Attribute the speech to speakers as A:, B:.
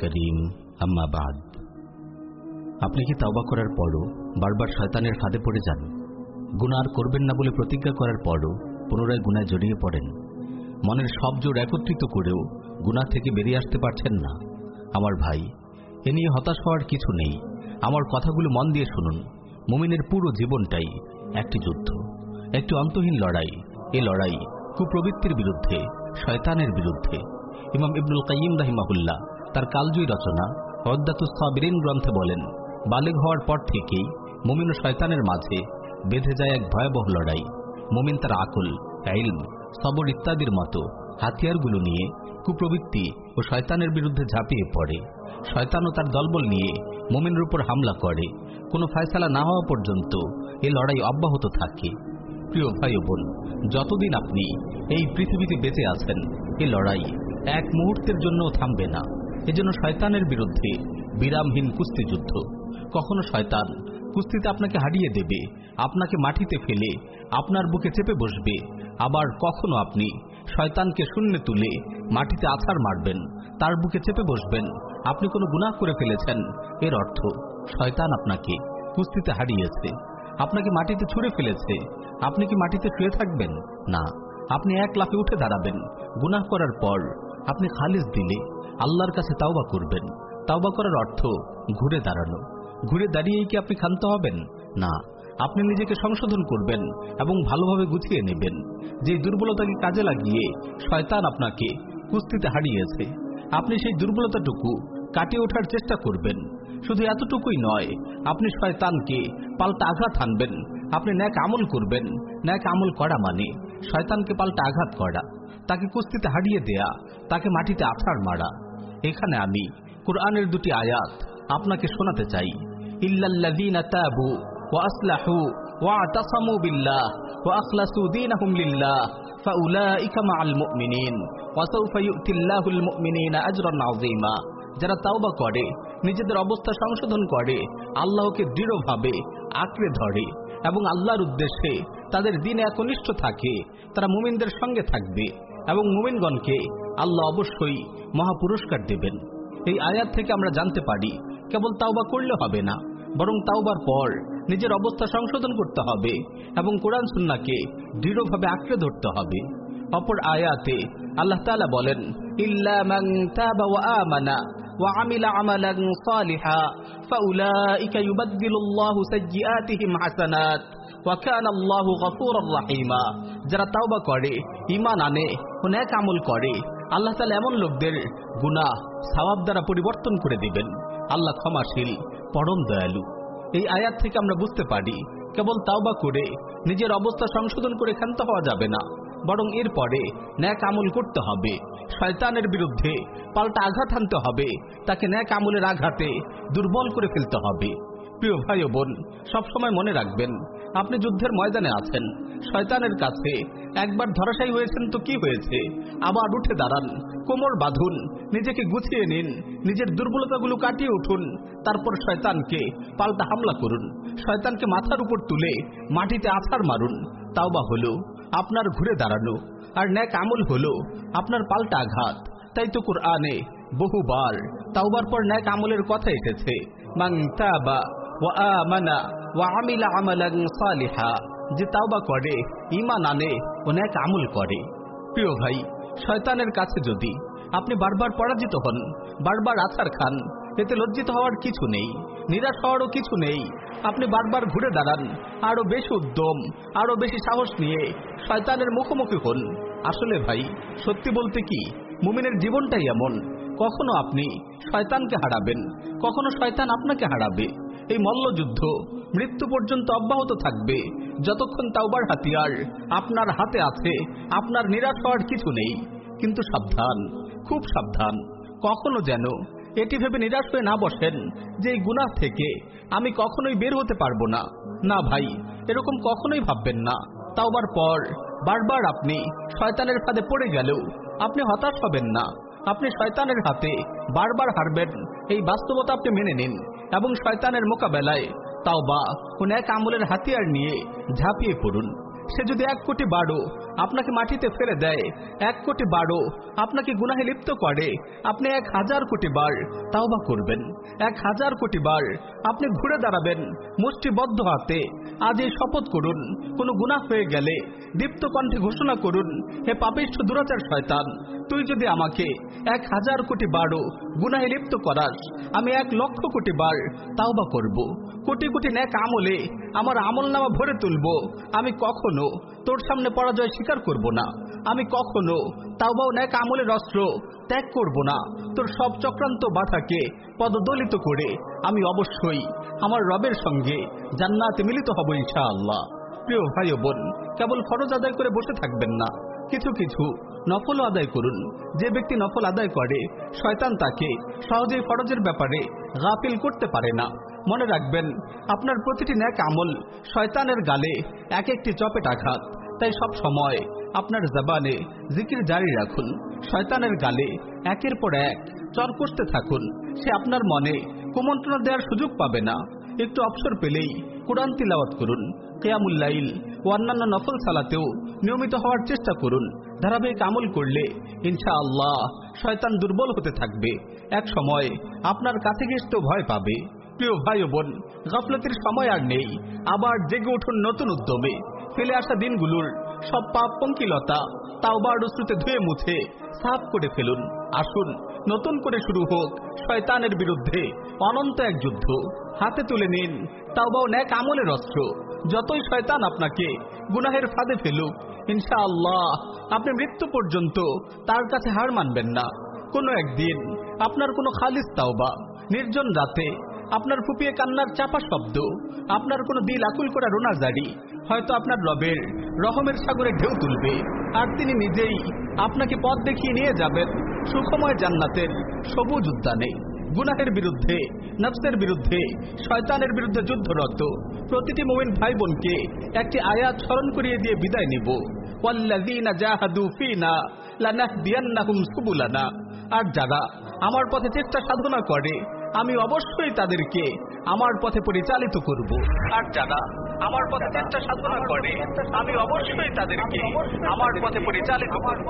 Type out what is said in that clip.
A: কারীম আপনি কি তাওবা করার পরও বারবার শয়তানের ফাঁদে পড়ে যান? গুনাহ আর করবেন না বলে প্রতিজ্ঞা করার পরও পুনরায় গুনায় জড়িয়ে পড়েন। মনের সব জোর একত্রিত করেও গুনাহ থেকে বেরিয়ে আসতে পারছেন না। আমার ভাই এ নিয়ে হতাশ হওয়ার কিছু নেই। আমার কথাগুলো মন দিয়ে শুনুন। মুমিনের পুরো জীবনটাই একটি যুদ্ধ, একটি অন্তহীন লড়াই। এ লড়াই কুপ্রবৃত্তির বিরুদ্ধে, শয়তানের বিরুদ্ধে। ইমাম ইবনুল কাইম রাহিমাহুল্লাহ তার কালজয়ী রচনা হদ্দাতুসাবিরিন গ্রন্থে বলেন, বালেগ হওয়ার পর থেকেই মুমিন ও শয়তানের মাঝে বেঁধে যায় এক ভয়াবহ লড়াই। মুমিন তার আকল, ইলম, সবর ইত্যাদির মতো হাতিয়ারগুলো নিয়ে কুপ্রবৃত্তি ও শয়তানের বিরুদ্ধে ঝাঁপিয়ে পড়ে। শয়তান ও তার দলবল নিয়ে মুমিনের উপর হামলা করে। কোনো ফয়সালা না হওয়া পর্যন্ত এ লড়াই অব্যাহত থাকে। প্রিয় ভাই বোন, যতদিন আপনি এই পৃথিবীতে বেঁচে আছেন, এ লড়াই এক মুহূর্তের জন্যও থামবে না। এজন্য শয়তানের বিরুদ্ধে বিরামহীন কুস্তিযুদ্ধ। কখনো শয়তান কুস্তিতে আপনাকে হারিয়ে দেবে, আপনাকে মাটিতে ফেলে, আপনার বুকে চেপে বসবে, আবার কখনো আপনি শয়তানকে শূন্যে তুলে মাটিতে আছাড় মারবেন, তার বুকে চেপে বসবেন। আপনি কোনো গুনাহ করে ফেলেছেন, এর অর্থ শয়তান আপনাকে কুস্তিতে হারিয়েছে, আপনাকে মাটিতে ছুঁড়ে ফেলেছে। আপনি কি মাটিতে শুয়ে থাকবেন? না, আপনি এক লাফে উঠে দাঁড়াবেন। গুনাহ করার পর আপনি খালিজ দিলে আল্লাহর কাছে তাওবা করবেন। তাওবা করার অর্থ ঘুরে দাঁড়ানো। ঘুরে দাঁড়িয়েই কি আপনি ক্ষান্ত হবেন? না আপনি নিজেকে সংশোধন করবেন এবং ভালোভাবে গুছিয়ে নেবেন। যে দুর্বলতাকে কাজে লাগিয়ে শয়তান আপনাকে কুস্তিতে হারিয়েছে, আপনি সেই দুর্বলতাটুকু কাটিয়ে ওঠার চেষ্টা করবেন। শুধু এতটুকুই নয়, আপনি শয়তানকে পাল্টা আঘাত আনবেন আপনি ন্যাক আমল করবেন। ন্যাক আমল করা মানে শয়তানকে পাল্টা আঘাত করা, তাকে কুস্তিতে হারিয়ে দেয়া, তাকে মাটিতে আছাড় মারা। এখানে আমি কোরআনের দুটি আয়াত আপনাকে শোনাতে চাই। ইল্লাল্লাযীনা তাবু আতাসামু বিল্লাহ ওয়া আখলাসু দীনাহুম লিল্লাহ ফাউলাইকা মাআল মুমিনিন ওয়া সাউফা ইউতিল্লাহুল মুমিনিনা আজরান আযীমা যারা তাওবা করে, নিজেদের অবস্থা সংশোধন করে, আল্লাহকে দৃঢ়ভাবে আঁকড়ে ধরে এবং আল্লাহর উদ্দেশ্যে তাদের দিনে একনিষ্ঠ থাকে, তারা মুমিনদের সঙ্গে থাকবে এবং মুমিনগণকে আল্লাহ অবশ্যই মহাপুরস্কার দেবেন। এই আয়াত থেকে আমরা জানতে পারি, কেবল তাওবা করলে হবে না, বরং তাওবার পর নিজের অবস্থা সংশোধন করতে হবে এবং কোরআন সুন্নাকে দৃঢ়ভাবে আঁকড়ে ধরতে হবে অপর আয়াতে আল্লাহ তাআলা বলেন ইল্লা মান তাবা ওয়া আমানা وعمل عملا صالحا فأولئك يبدل الله سيئاتهم حسنات وكان الله غفورا رحيما যারা তাওবা করে ঈমান আনে ও নেক আমল করে আল্লাহ তাআলা এমন লোকদের গুনাহ সওয়াব দ্বারা পরিবর্তন করে দিবেন আল্লাহ ক্ষমাশীল পরম দয়ালু এই আয়াত থেকে আমরা বুঝতে পারি, কেবল তাওবা করে নিজের অবস্থা সংশোধন করে ক্ষান্ত হওয়া যাবে না, বরং এরপরে ন্যাক আমল করতে হবে। শয়তানের বিরুদ্ধে পাল্টা আঘাত আনতে হবে, তাকে ন্যাক আমলের আঘাতে দুর্বল করে ফেলতে হবে। প্রিয় ভাই বোন, সবসময় মনে রাখবেন আপনি যুদ্ধের ময়দানে আছেন। শয়তানের কাছে একবার ধরাশায়ী হয়েছেন তো কি হয়েছে? আবার উঠে দাঁড়ান, কোমর বাঁধুন, নিজেকে গুছিয়ে নিন, নিজের দুর্বলতাগুলো কাটিয়ে উঠুন, তারপর শয়তানকে পাল্টা হামলা করুন। শয়তানকে মাথার উপর তুলে মাটিতে আছাড় মারুন। তাও বা হলো, আপনার ঘুরে দাঁড়ানো, আর ন্যাক আমল হলো, আপনার পাল্টা আঘাত। তাই তো কোরআনে বহুবার তাওবার পর ন্যাক আমলের কথা এসেছে। মান তাবা ওয়া ওয়া আমিলা যে তাওবা করে, ঈমান আনে ও ন্যাক আমল করে। প্রিয় ভাই, শয়তানের কাছে যদি আপনি বারবার পরাজিত হন, বারবার আছাড় খান, এতে লজ্জিত হওয়ার কিছু নেই, নিরাশ হওয়ারও কিছু নেই, আপনি বারবার ঘুরে দাঁড়ান, আরও বেশি উদ্যম, আরও বেশি সাহস নিয়ে শয়তানের মুখোমুখি হন। আসলে ভাই, সত্যি বলতে কি, মুমিনের জীবনটাই এমন। কখনো আপনি শয়তানকে হারাবেন, কখনো শয়তান আপনাকে হারাবে। এই মল্লযুদ্ধ মৃত্যু পর্যন্ত অব্যাহত থাকবে। যতক্ষণ তাওবার হাতিয়ার আপনার হাতে আছে, আপনার নিরাশ হওয়ার কিছু নেই। কিন্তু সাবধান, খুব সাবধান। কখনো যেন এটি ভেবে নিরাশ হয়ে না বসেন যে এই গুনাহ থেকে আমি কখনোই বের হতে পারব না। না ভাই, এরকম কখনোই ভাববেন না। তাওবার পর বারবার আপনি শয়তানের ফাঁদে পড়ে গেলেও আপনি হতাশ হবেন না। আপনি শয়তানের হাতে বারবার হারবেন। এই বাস্তবতা আপনি মেনে নিন।
B: এবং শয়তানের মোকাবেলায় তাও বা কোন এক আমলের হাতিয়ার নিয়ে ঝাঁপিয়ে পড়ুন। সে যদি এক কোটি বারো আপনাকে মাটিতে ফেলে দেয়। এক কোটি বারো আপনাকে গুনাহে লিপ্ত করে। আপনি এক হাজার কোটি বার তাওবা করবেন। এক হাজার কোটি বার আপনি ঘুরে দাঁড়াবেন মুষ্টিবদ্ধ হাতে। আজ এই শপথ করুন, কোনো গুনাহ হয়ে গেলে দীপ্ত কণ্ঠে ঘোষণা করুন, হে পাপিষ্ঠ দুরাচার শয়তান, তুই যদি আমাকে এক হাজার কোটি বারো গুনাহে লিপ্ত করাস, আমি এক লক্ষ কোটি বার তাওবা করব। কোটি কোটি ন্যাক আমলে আমার আমল নামা ভরে তুলব। আমি কখনো তোর সামনে পরাজয় স্বীকার করব না। আমি কখনো তাওবাও ন্যাক আমলের অস্ত্র ত্যাগ করব না। তোর সব চক্রান্ত বাধাকে পদদলিত করে আমি অবশ্যই আমার রবের সঙ্গে জান্নাতে মিলিত হব ইনশাআল্লাহ। প্রিয় ভাই বোন, কেবল ফরজ আদায় করে বসে থাকবেন না। কিছু কিছু নফল আদায় করুন। যে ব্যক্তি নফল আদায় করে, শয়তান তাকে সহজেই ফরজের ব্যাপারে গাফিল করতে পারে না। মনে রাখবেন, আপনার প্রতিটি ন্যাক আমল শয়তানের গালে এক একটি চপেট আঘাত। তাই সব সময় আপনার জবানে জিকির জারি রাখুন। শয়তানের গালে একের পর এক চর করতে থাকুন। সে আপনার মনে কুমন্ত্রণা দেওয়ার সুযোগ পাবে না। একটু অবসর পেলেই কোরআন তিলাওয়াত করুন। কেয়ামুল্লাইল ও অন্যান্য নফল সালাতেও নিয়মিত হওয়ার চেষ্টা করুন। ধারাবাহিক আমল করলে ইনশা আল্লাহ শয়তান দুর্বল হতে থাকবে। এক সময় আপনার কাছে ঘেসতেও ভয় পাবে। প্রিয় ভাই বোন, গাফলতির সময় আর নেই। আবার জেগে উঠুন নতুন উদ্যমে। ফেলে আসা দিনগুলোর সব পাপ পঙ্কিলতা তাওবার রুস্রুতে ধুয়ে মুছে সাফ করে ফেলুন। আসুন, নতুন করে শুরু হোক শয়তানের বিরুদ্ধে অনন্ত এক যুদ্ধ। হাতে তুলে নিন তাওবাও ন্যাক আমলের অস্ত্র। যতই শয়তান আপনাকে গুনাহের ফাঁদে ফেলুক, ইনশাআল্লাহ আপনি মৃত্যু পর্যন্ত তার কাছে হার মানবেন না। কোনো একদিন আপনার কোনো খালিস তাওবা, নির্জন রাতে আপনার ফুপিয়ে কান্নার চাপা শব্দ, আপনার কোনো দিল আকুল করা রোনা জারি হয়তো আপনার রবের, রহমের সাগরে ঢেউ তুলবে। আর তিনি নিজেই আপনাকে পথ দেখিয়ে নিয়ে যাবেন। সুখময় জান্নাতের সবুজ উদ্যানে। গুনাহের বিরুদ্ধে, নফসের বিরুদ্ধে, শয়তানের বিরুদ্ধে যুদ্ধরত। প্রতিটি মোমিন ভাই বোনকে একটি আয়াত স্মরণ করিয়ে দিয়ে বিদায় নিব। আর যারা আমার পথে চেষ্টা সাধনা করে, আমি অবশ্যই তাদেরকে আমার পথে পরিচালিত করব। আর যারা আমার পথে চেষ্টা সাধনা করে। আমি অবশ্যই তাদেরকে আমার পথে পরিচালিত করব।